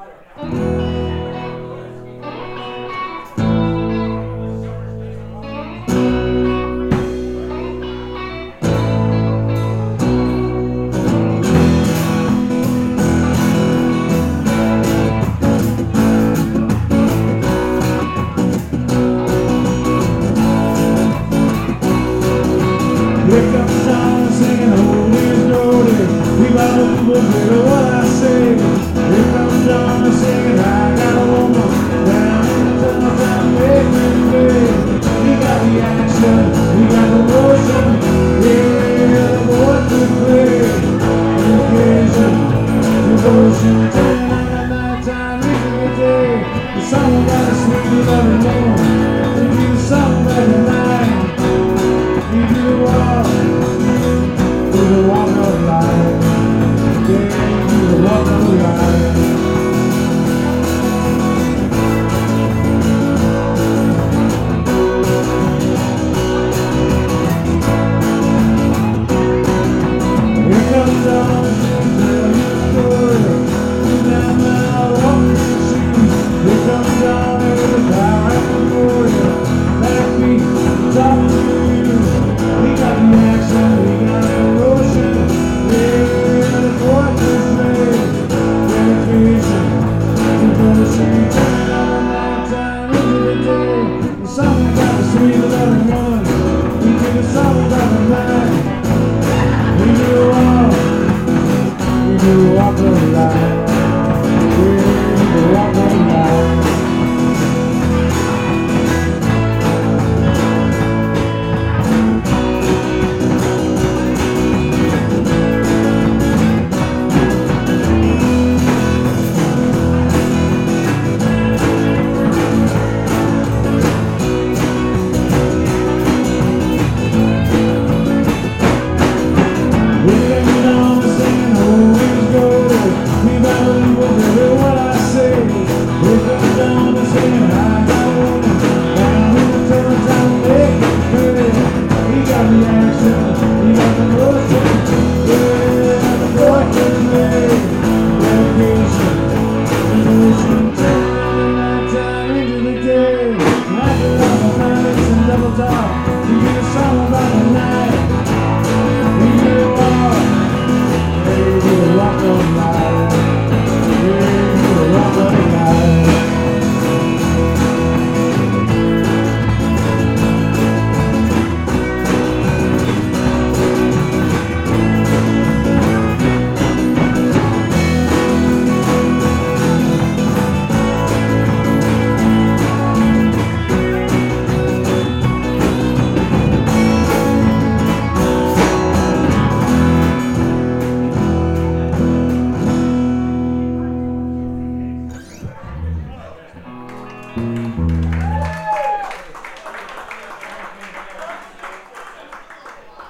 Oh, love. Yeah. Amen.